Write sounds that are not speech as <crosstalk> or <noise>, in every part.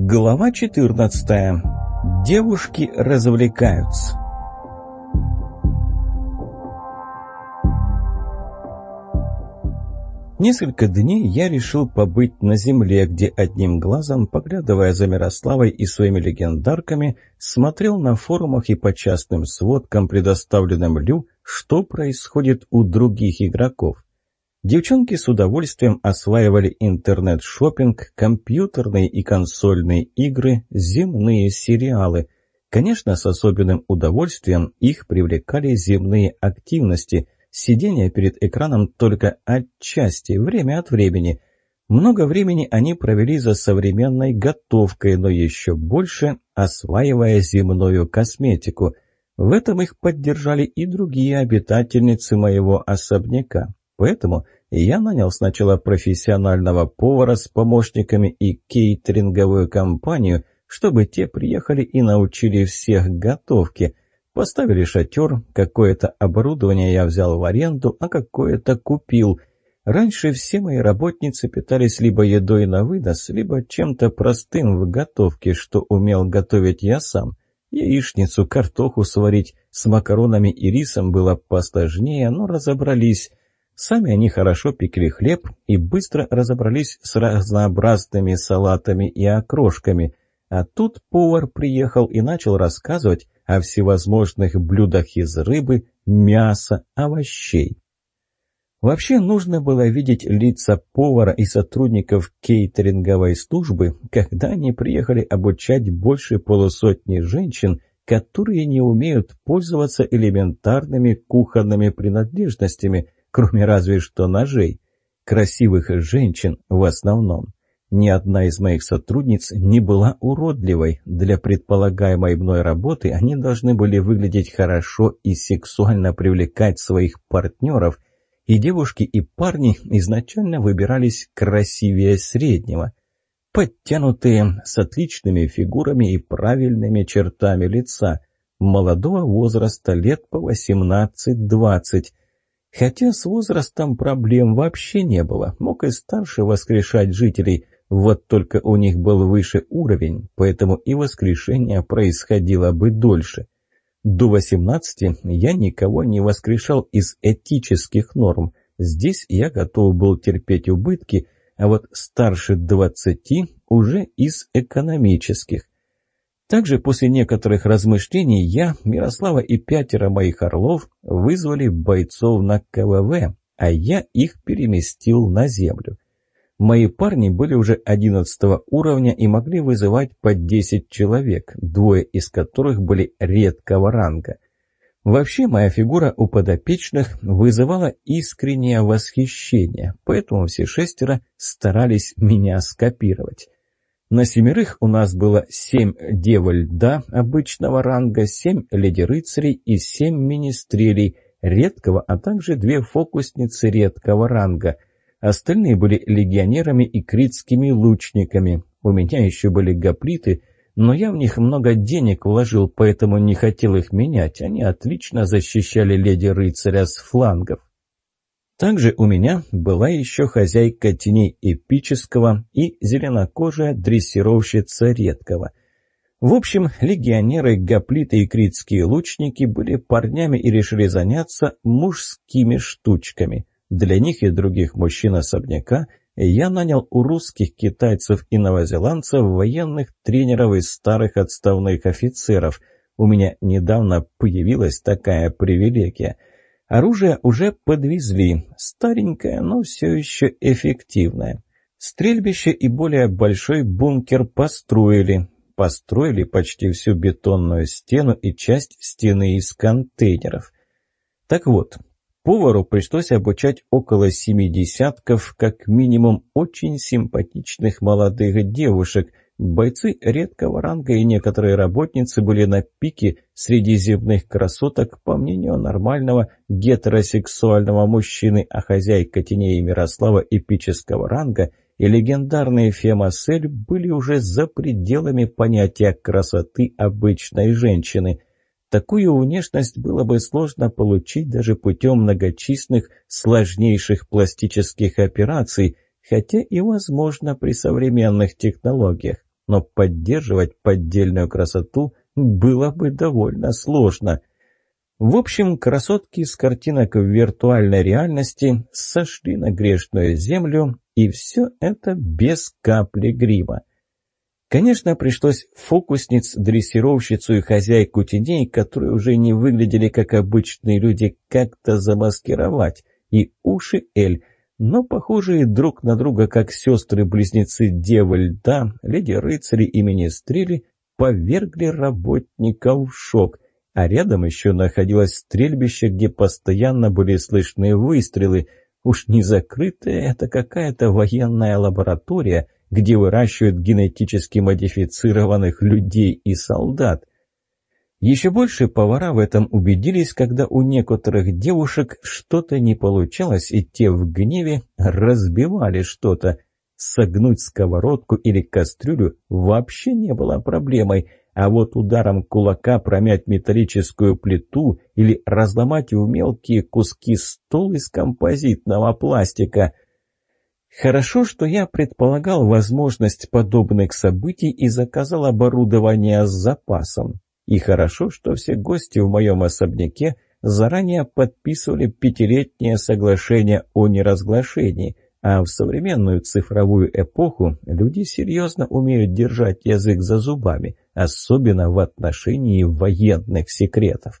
Глава 14. Девушки развлекаются. Несколько дней я решил побыть на земле, где одним глазом, поглядывая за Мирославой и своими легендарками, смотрел на форумах и по частным сводкам, предоставленным Лю, что происходит у других игроков. Девчонки с удовольствием осваивали интернет шопинг компьютерные и консольные игры, земные сериалы. Конечно, с особенным удовольствием их привлекали земные активности – Сидение перед экраном только отчасти, время от времени. Много времени они провели за современной готовкой, но еще больше осваивая земную косметику. В этом их поддержали и другие обитательницы моего особняка. Поэтому я нанял сначала профессионального повара с помощниками и кейтеринговую компанию, чтобы те приехали и научили всех готовке – Поставили шатер, какое-то оборудование я взял в аренду, а какое-то купил. Раньше все мои работницы питались либо едой на вынос, либо чем-то простым в готовке, что умел готовить я сам. Яичницу, картоху сварить с макаронами и рисом было посложнее, но разобрались. Сами они хорошо пекли хлеб и быстро разобрались с разнообразными салатами и окрошками. А тут повар приехал и начал рассказывать, о всевозможных блюдах из рыбы, мяса, овощей. Вообще нужно было видеть лица повара и сотрудников кейтеринговой службы, когда они приехали обучать больше полусотни женщин, которые не умеют пользоваться элементарными кухонными принадлежностями, кроме разве что ножей. Красивых женщин в основном. Ни одна из моих сотрудниц не была уродливой. Для предполагаемой мной работы они должны были выглядеть хорошо и сексуально привлекать своих партнеров, и девушки и парни изначально выбирались красивее среднего. Подтянутые, с отличными фигурами и правильными чертами лица, молодого возраста лет по 18-20, Хотя с возрастом проблем вообще не было, мог и старше воскрешать жителей – вот только у них был выше уровень, поэтому и воскрешение происходило бы дольше. До 18 я никого не воскрешал из этических норм. Здесь я готов был терпеть убытки, а вот старше 20 уже из экономических. Также после некоторых размышлений я, Мирослава и пятеро моих орлов вызвали бойцов на КВВ, а я их переместил на землю. Мои парни были уже одиннадцатого уровня и могли вызывать по десять человек, двое из которых были редкого ранга. Вообще, моя фигура у подопечных вызывала искреннее восхищение, поэтому все шестеро старались меня скопировать. На семерых у нас было семь девы льда обычного ранга, семь леди-рыцарей и семь министрелей редкого, а также две фокусницы редкого ранга – Остальные были легионерами и критскими лучниками. У меня еще были гоплиты, но я в них много денег вложил, поэтому не хотел их менять. Они отлично защищали леди-рыцаря с флангов. Также у меня была еще хозяйка теней эпического и зеленокожая дрессировщица редкого. В общем, легионеры, гоплиты и критские лучники были парнями и решили заняться мужскими штучками. Для них и других мужчин особняка я нанял у русских, китайцев и новозеландцев военных тренеров и старых отставных офицеров. У меня недавно появилась такая привилегия. Оружие уже подвезли, старенькое, но все еще эффективное. Стрельбище и более большой бункер построили. Построили почти всю бетонную стену и часть стены из контейнеров. Так вот, Повару пришлось обучать около семи десятков, как минимум, очень симпатичных молодых девушек. Бойцы редкого ранга и некоторые работницы были на пике среди земных красоток, по мнению нормального гетеросексуального мужчины, а хозяйка теней Мирослава эпического ранга и легендарные Фемасель были уже за пределами понятия красоты обычной женщины – Такую внешность было бы сложно получить даже путем многочисленных сложнейших пластических операций, хотя и возможно при современных технологиях. Но поддерживать поддельную красоту было бы довольно сложно. В общем, красотки с картинок в виртуальной реальности сошли на грешную землю, и все это без капли грима. Конечно, пришлось фокусниц, дрессировщицу и хозяйку теней, которые уже не выглядели как обычные люди, как-то замаскировать, и уши Эль, но похожие друг на друга, как сестры-близнецы Девы Льда, леди-рыцари и министрели, повергли работников в шок, а рядом еще находилось стрельбище, где постоянно были слышны выстрелы. Уж не закрытая это какая-то военная лаборатория, где выращивают генетически модифицированных людей и солдат. Еще больше повара в этом убедились, когда у некоторых девушек что-то не получалось, и те в гневе разбивали что-то. Согнуть сковородку или кастрюлю вообще не было проблемой, а вот ударом кулака промять металлическую плиту или разломать в мелкие куски стол из композитного пластика. Хорошо, что я предполагал возможность подобных событий и заказал оборудование с запасом. И хорошо, что все гости в моем особняке заранее подписывали пятилетнее соглашение о неразглашении, а в современную цифровую эпоху люди серьезно умеют держать язык за зубами, особенно в отношении военных секретов.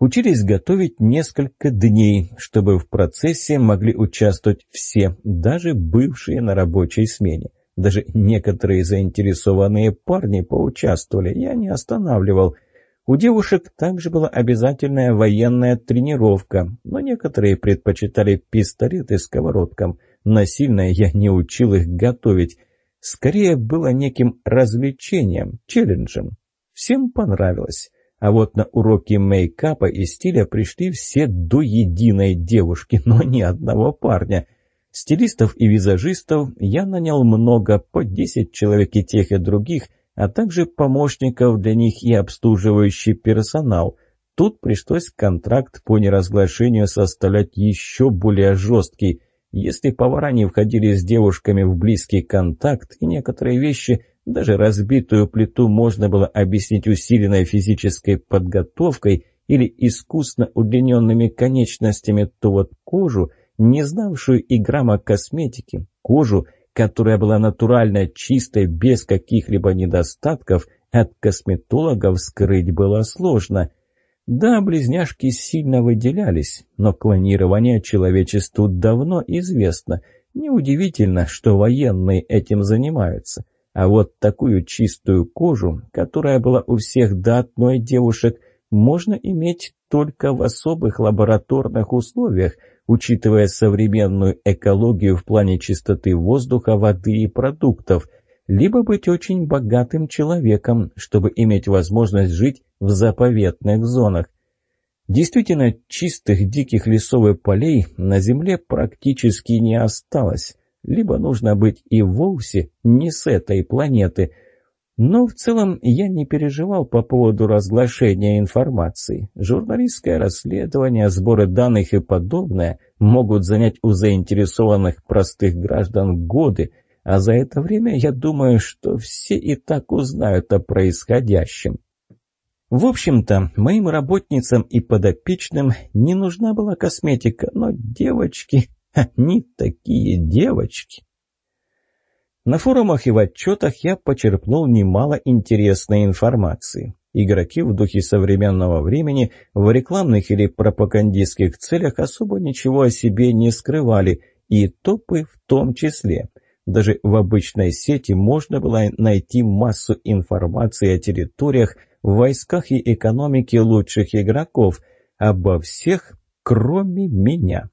Учились готовить несколько дней, чтобы в процессе могли участвовать все, даже бывшие на рабочей смене. Даже некоторые заинтересованные парни поучаствовали, я не останавливал. У девушек также была обязательная военная тренировка, но некоторые предпочитали пистолеты сковородкам. Насильно я не учил их готовить. Скорее было неким развлечением, челленджем. Всем понравилось. А вот на уроки мейкапа и стиля пришли все до единой девушки, но ни одного парня — Стилистов и визажистов я нанял много, по 10 человек и тех, и других, а также помощников для них и обслуживающий персонал. Тут пришлось контракт по неразглашению составлять еще более жесткий. Если повара не входили с девушками в близкий контакт, и некоторые вещи, даже разбитую плиту, можно было объяснить усиленной физической подготовкой или искусно удлиненными конечностями, то вот кожу – не знавшую и грамма косметики, кожу, которая была натурально чистой, без каких-либо недостатков, от косметологов скрыть было сложно. Да, близняшки сильно выделялись, но клонирование человечеству давно известно. Неудивительно, что военные этим занимаются. А вот такую чистую кожу, которая была у всех до одной девушек, можно иметь только в особых лабораторных условиях – учитывая современную экологию в плане чистоты воздуха, воды и продуктов, либо быть очень богатым человеком, чтобы иметь возможность жить в заповедных зонах. Действительно, чистых диких лесов и полей на Земле практически не осталось, либо нужно быть и вовсе не с этой планеты – но в целом я не переживал по поводу разглашения информации. Журналистское расследование, сборы данных и подобное могут занять у заинтересованных простых граждан годы, а за это время я думаю, что все и так узнают о происходящем. В общем-то, моим работницам и подопечным не нужна была косметика, но девочки, <laughs> они такие девочки. На форумах и в отчетах я почерпнул немало интересной информации. Игроки в духе современного времени в рекламных или пропагандистских целях особо ничего о себе не скрывали, и топы в том числе. Даже в обычной сети можно было найти массу информации о территориях, войсках и экономике лучших игроков, обо всех, кроме меня.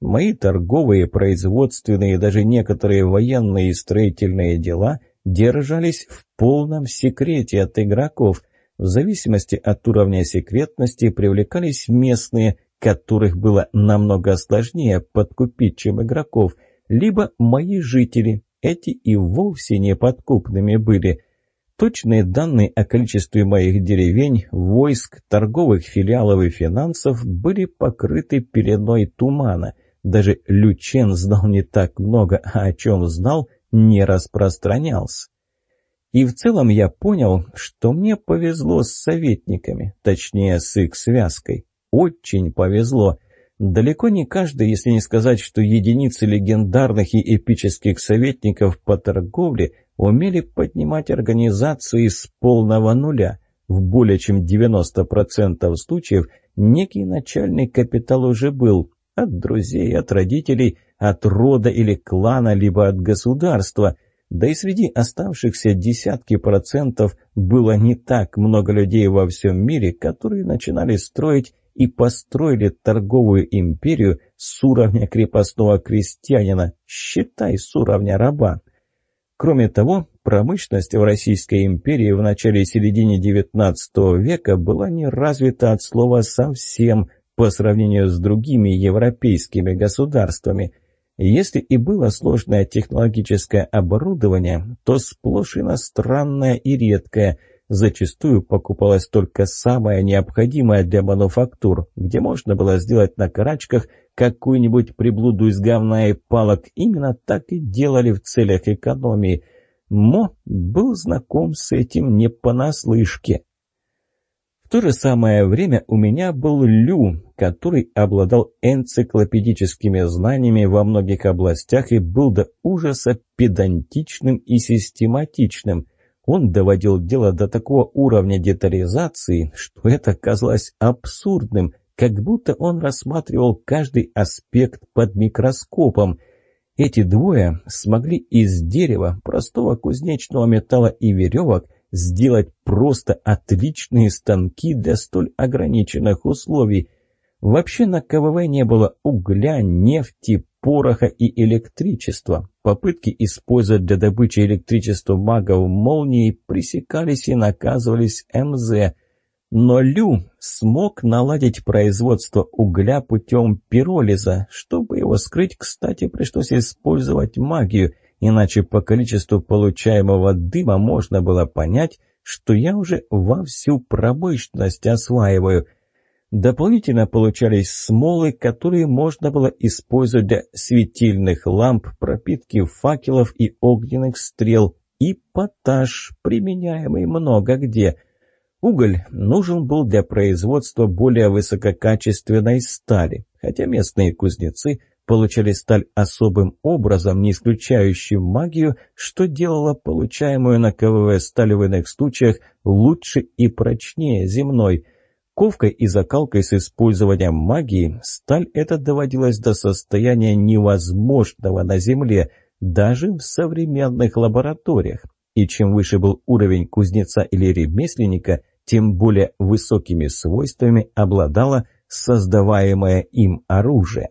Мои торговые, производственные даже некоторые военные и строительные дела держались в полном секрете от игроков. В зависимости от уровня секретности привлекались местные, которых было намного сложнее подкупить, чем игроков, либо мои жители, эти и вовсе неподкупными были. Точные данные о количестве моих деревень, войск, торговых филиалов и финансов были покрыты пеленой тумана – даже Лючен знал не так много, а о чем знал, не распространялся. И в целом я понял, что мне повезло с советниками, точнее с их связкой. Очень повезло. Далеко не каждый, если не сказать, что единицы легендарных и эпических советников по торговле умели поднимать организации с полного нуля. В более чем 90% случаев некий начальный капитал уже был от друзей, от родителей, от рода или клана, либо от государства. Да и среди оставшихся десятки процентов было не так много людей во всем мире, которые начинали строить и построили торговую империю с уровня крепостного крестьянина, считай, с уровня раба. Кроме того, промышленность в Российской империи в начале и середине XIX века была не развита от слова «совсем» по сравнению с другими европейскими государствами. Если и было сложное технологическое оборудование, то сплошь иностранное и редкое – Зачастую покупалось только самое необходимое для мануфактур, где можно было сделать на карачках какую-нибудь приблуду из говна и палок. Именно так и делали в целях экономии. Мо был знаком с этим не понаслышке. То же самое время у меня был Лю, который обладал энциклопедическими знаниями во многих областях и был до ужаса педантичным и систематичным – он доводил дело до такого уровня детализации, что это казалось абсурдным, как будто он рассматривал каждый аспект под микроскопом. Эти двое смогли из дерева, простого кузнечного металла и веревок сделать просто отличные станки для столь ограниченных условий. Вообще на КВВ не было угля, нефти, пороха и электричества. Попытки использовать для добычи электричества магов молнии пресекались и наказывались МЗ. Но Лю смог наладить производство угля путем пиролиза. Чтобы его скрыть, кстати, пришлось использовать магию, иначе по количеству получаемого дыма можно было понять, что я уже вовсю промышленность осваиваю – Дополнительно получались смолы, которые можно было использовать для светильных ламп, пропитки факелов и огненных стрел, и поташ, применяемый много где. Уголь нужен был для производства более высококачественной стали, хотя местные кузнецы получали сталь особым образом, не исключающим магию, что делало получаемую на КВВ сталь в иных случаях лучше и прочнее земной – ковкой и закалкой с использованием магии сталь эта доводилась до состояния невозможного на Земле, даже в современных лабораториях. И чем выше был уровень кузнеца или ремесленника, тем более высокими свойствами обладало создаваемое им оружие.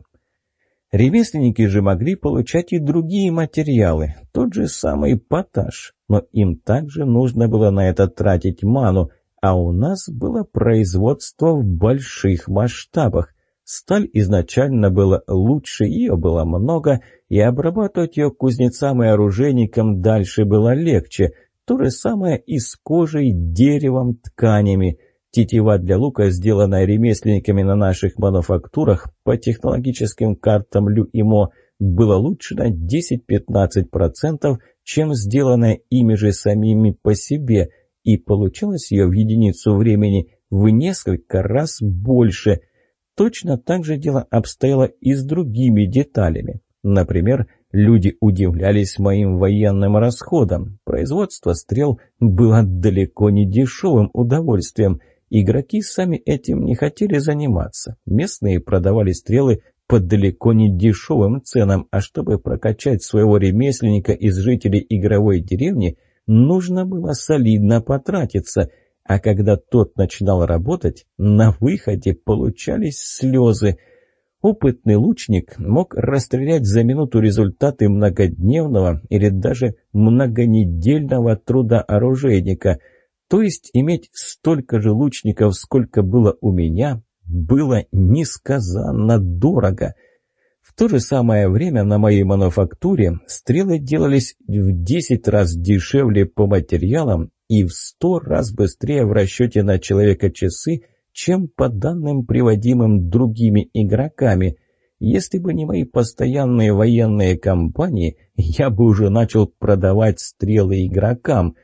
Ремесленники же могли получать и другие материалы, тот же самый поташ, но им также нужно было на это тратить ману, а у нас было производство в больших масштабах. Сталь изначально была лучше, ее было много, и обрабатывать ее кузнецам и оружейникам дальше было легче. То же самое и с кожей, деревом, тканями. Тетива для лука, сделанная ремесленниками на наших мануфактурах по технологическим картам Лю и Мо, была лучше на 10-15%, чем сделанная ими же самими по себе – и получалось ее в единицу времени в несколько раз больше. Точно так же дело обстояло и с другими деталями. Например, люди удивлялись моим военным расходам. Производство стрел было далеко не дешевым удовольствием. Игроки сами этим не хотели заниматься. Местные продавали стрелы по далеко не дешевым ценам, а чтобы прокачать своего ремесленника из жителей игровой деревни – нужно было солидно потратиться, а когда тот начинал работать, на выходе получались слезы. Опытный лучник мог расстрелять за минуту результаты многодневного или даже многонедельного труда оружейника, то есть иметь столько же лучников, сколько было у меня, было несказанно дорого – то же самое время на моей мануфактуре стрелы делались в 10 раз дешевле по материалам и в 100 раз быстрее в расчете на человека часы, чем по данным, приводимым другими игроками. Если бы не мои постоянные военные кампании, я бы уже начал продавать стрелы игрокам.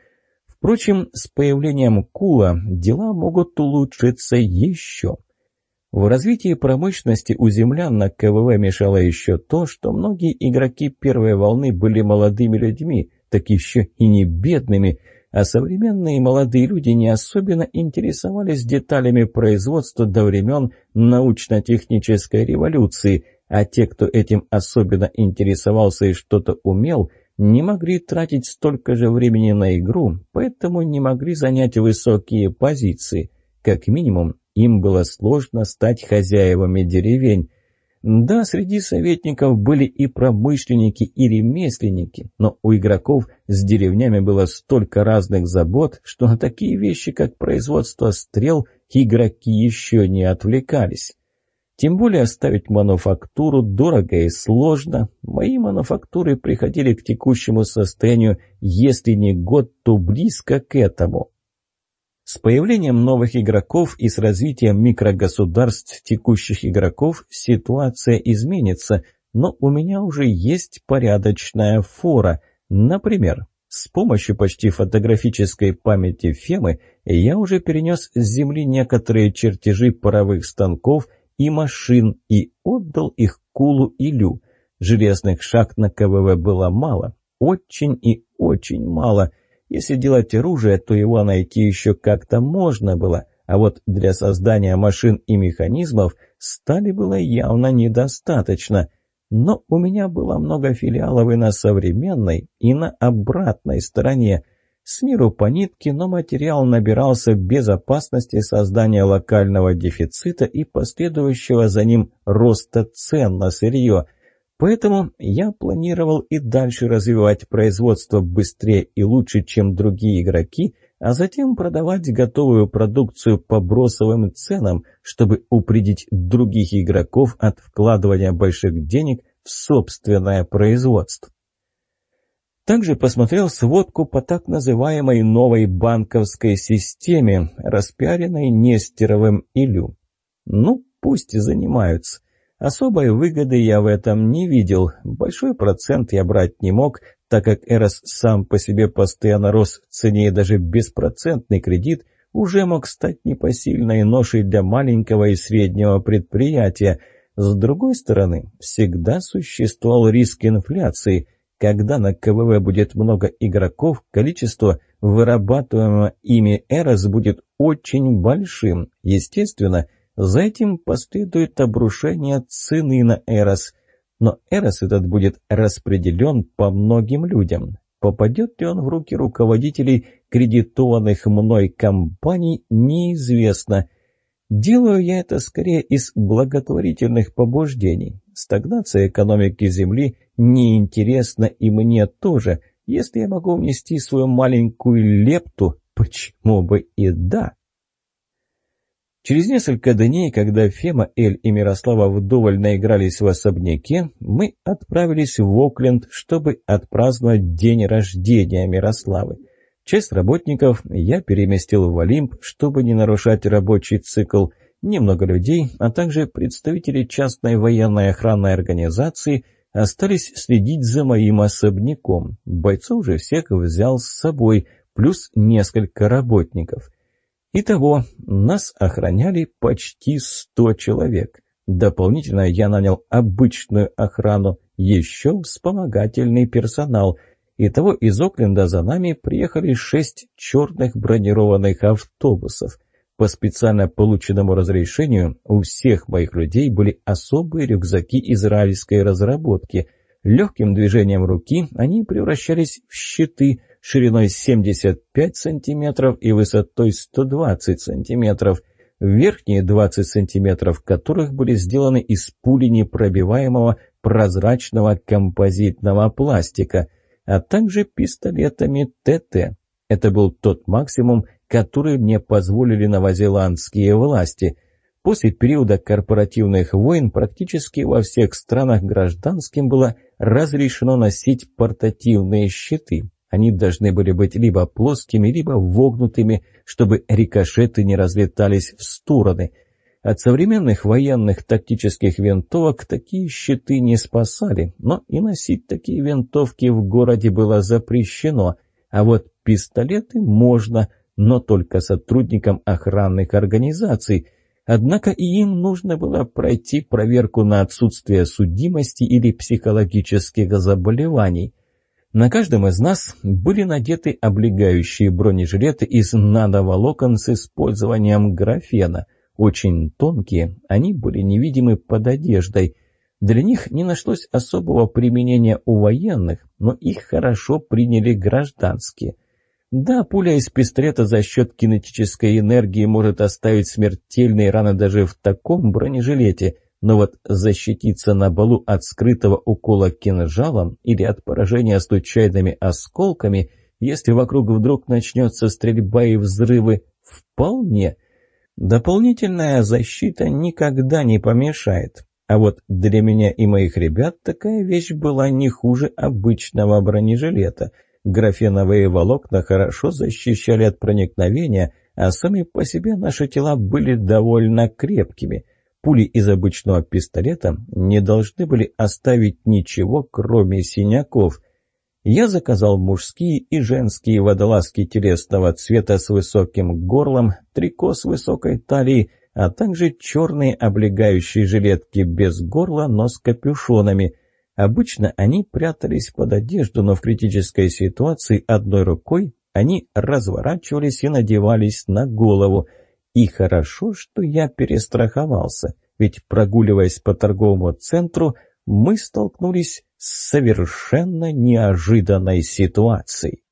Впрочем, с появлением Кула дела могут улучшиться еще. В развитии промышленности у землян на КВВ мешало еще то, что многие игроки первой волны были молодыми людьми, так еще и не бедными, а современные молодые люди не особенно интересовались деталями производства до времен научно-технической революции, а те, кто этим особенно интересовался и что-то умел, не могли тратить столько же времени на игру, поэтому не могли занять высокие позиции. Как минимум, им было сложно стать хозяевами деревень. Да, среди советников были и промышленники, и ремесленники, но у игроков с деревнями было столько разных забот, что на такие вещи, как производство стрел, игроки еще не отвлекались. Тем более оставить мануфактуру дорого и сложно. Мои мануфактуры приходили к текущему состоянию, если не год, то близко к этому. С появлением новых игроков и с развитием микрогосударств текущих игроков ситуация изменится, но у меня уже есть порядочная фора. Например, с помощью почти фотографической памяти Фемы я уже перенес с Земли некоторые чертежи паровых станков и машин и отдал их Кулу и Лю. Железных шахт на КВВ было мало, очень и очень мало – если делать оружие, то его найти еще как-то можно было, а вот для создания машин и механизмов стали было явно недостаточно. Но у меня было много филиалов и на современной, и на обратной стороне. С миру по нитке, но материал набирался без опасности создания локального дефицита и последующего за ним роста цен на сырье – Поэтому я планировал и дальше развивать производство быстрее и лучше, чем другие игроки, а затем продавать готовую продукцию по бросовым ценам, чтобы упредить других игроков от вкладывания больших денег в собственное производство. Также посмотрел сводку по так называемой новой банковской системе, распиаренной Нестеровым Илю. Ну, пусть занимаются. Особой выгоды я в этом не видел. Большой процент я брать не мог, так как Эрос сам по себе постоянно рос в цене и даже беспроцентный кредит уже мог стать непосильной ношей для маленького и среднего предприятия. С другой стороны, всегда существовал риск инфляции. Когда на КВВ будет много игроков, количество вырабатываемого ими Эрос будет очень большим. Естественно, за этим последует обрушение цены на Эрос. Но Эрос этот будет распределен по многим людям. Попадет ли он в руки руководителей кредитованных мной компаний, неизвестно. Делаю я это скорее из благотворительных побуждений. Стагнация экономики Земли неинтересна и мне тоже. Если я могу внести свою маленькую лепту, почему бы и да? Через несколько дней, когда Фема, Эль и Мирослава вдоволь наигрались в особняке, мы отправились в Окленд, чтобы отпраздновать день рождения Мирославы. Часть работников я переместил в Олимп, чтобы не нарушать рабочий цикл. Немного людей, а также представители частной военной охранной организации остались следить за моим особняком. Бойцов же всех взял с собой, плюс несколько работников. Итого, нас охраняли почти сто человек. Дополнительно я нанял обычную охрану, еще вспомогательный персонал. Итого из Окленда за нами приехали шесть черных бронированных автобусов. По специально полученному разрешению у всех моих людей были особые рюкзаки израильской разработки. Легким движением руки они превращались в щиты – шириной 75 сантиметров и высотой 120 сантиметров, верхние 20 сантиметров которых были сделаны из пули непробиваемого прозрачного композитного пластика, а также пистолетами ТТ. Это был тот максимум, который мне позволили новозеландские власти. После периода корпоративных войн практически во всех странах гражданским было разрешено носить портативные щиты, они должны были быть либо плоскими, либо вогнутыми, чтобы рикошеты не разлетались в стороны. От современных военных тактических винтовок такие щиты не спасали, но и носить такие винтовки в городе было запрещено, а вот Пистолеты можно, но только сотрудникам охранных организаций. Однако и им нужно было пройти проверку на отсутствие судимости или психологических заболеваний. На каждом из нас были надеты облегающие бронежилеты из нановолокон с использованием графена. Очень тонкие, они были невидимы под одеждой. Для них не нашлось особого применения у военных, но их хорошо приняли гражданские. Да, пуля из пистолета за счет кинетической энергии может оставить смертельные раны даже в таком бронежилете, но вот защититься на балу от скрытого укола кинжалом или от поражения случайными осколками, если вокруг вдруг начнется стрельба и взрывы, вполне. Дополнительная защита никогда не помешает. А вот для меня и моих ребят такая вещь была не хуже обычного бронежилета – Графеновые волокна хорошо защищали от проникновения, а сами по себе наши тела были довольно крепкими. Пули из обычного пистолета не должны были оставить ничего, кроме синяков. Я заказал мужские и женские водолазки телесного цвета с высоким горлом, трико с высокой талией, а также черные облегающие жилетки без горла, но с капюшонами – Обычно они прятались под одежду, но в критической ситуации одной рукой они разворачивались и надевались на голову. И хорошо, что я перестраховался, ведь прогуливаясь по торговому центру, мы столкнулись с совершенно неожиданной ситуацией.